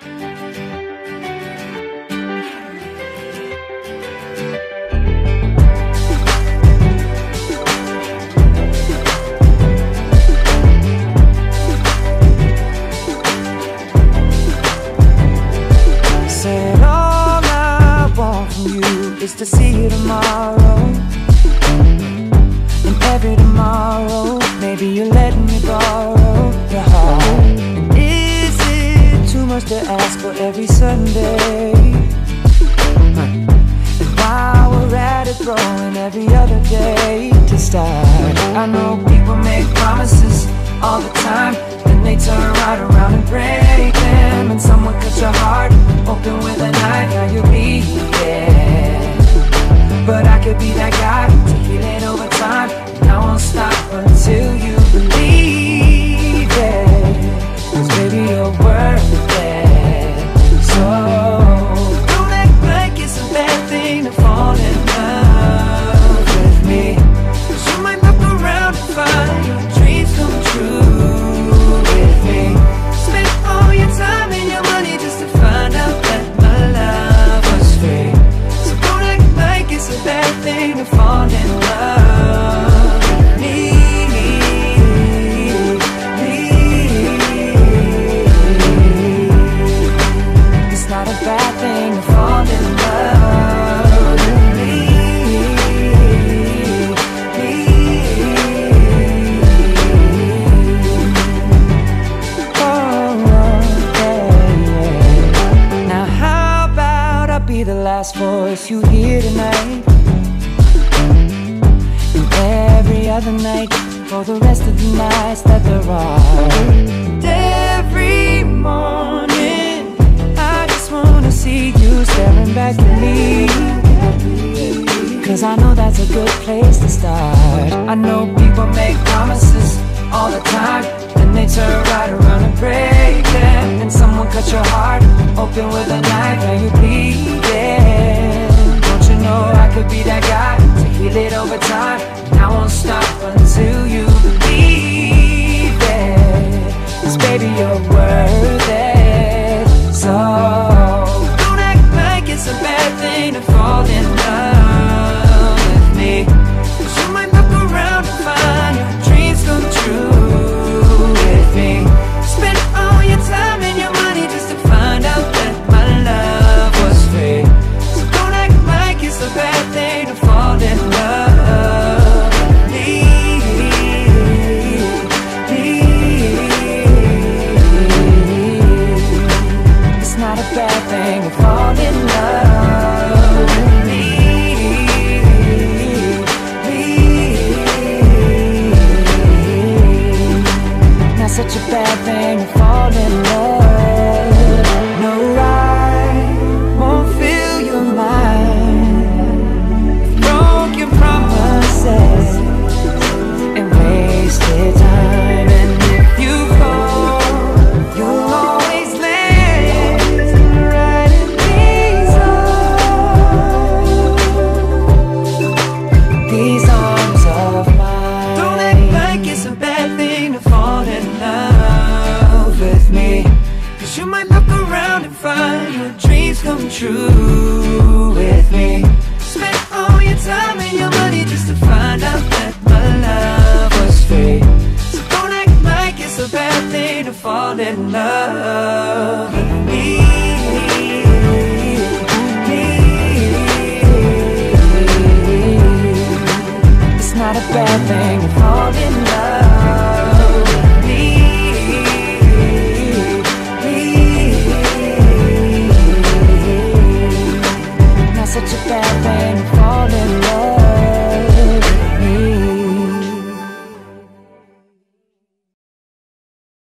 I said all I want from you is to see you tomorrow. And every tomorrow, maybe you're letting me to ask for every Sunday? And while we're at it, throwing every other day to start. I know people make promises all the time, then they turn right around and break them. And someone cut your heart open with a knife, now you're bleeding. But I could be that not a bad thing to fall in love with me. Oh, yeah, yeah. Now how about I be the last voice you hear tonight? And every other night for the rest of the nights that there are. Cause I know that's a good place to start. I know people make promises all the time, and they turn right around and break them. And someone cut your heart open with a knife, and you bleeding. Don't you know I could be that guy to heal it over time? And I won't stop until you believe it. Cause baby, you're a bad thing to fall in love. Find your dreams come true with me. Spend all your time and your money just to find out that my love was free. So don't act like it's a bad thing to fall in love with me. cafe and fall in love